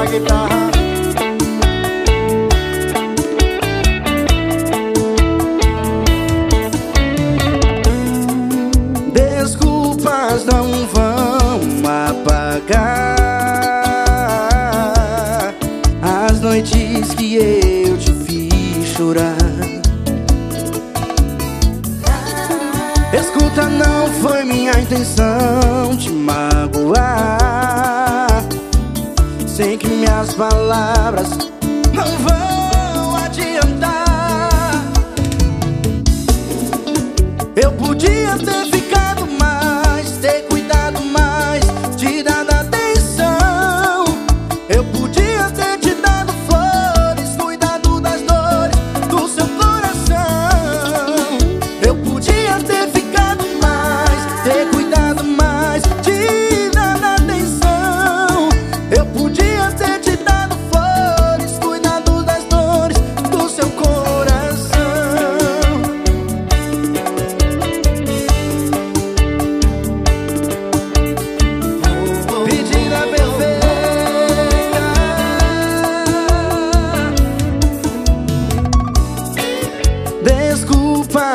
na guitarra. Desculpas não vão apagar As noites que eu te fiz chorar. Escuta, não foi minha intenção te magoar. Minhas palavras não vão adiantar. Eu podia ter ficado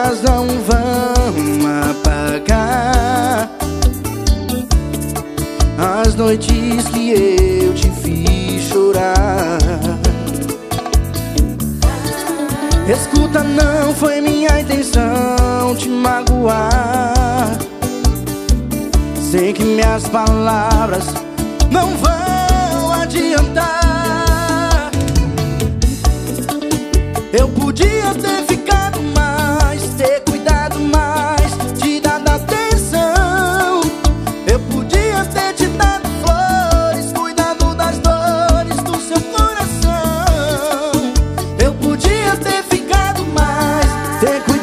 Desculpas não vão apagar As noites que eu te fiz chorar Escuta, não foi minha intenção te magoar Sei que minhas palavras não vão adiantar. Eu podia ter Think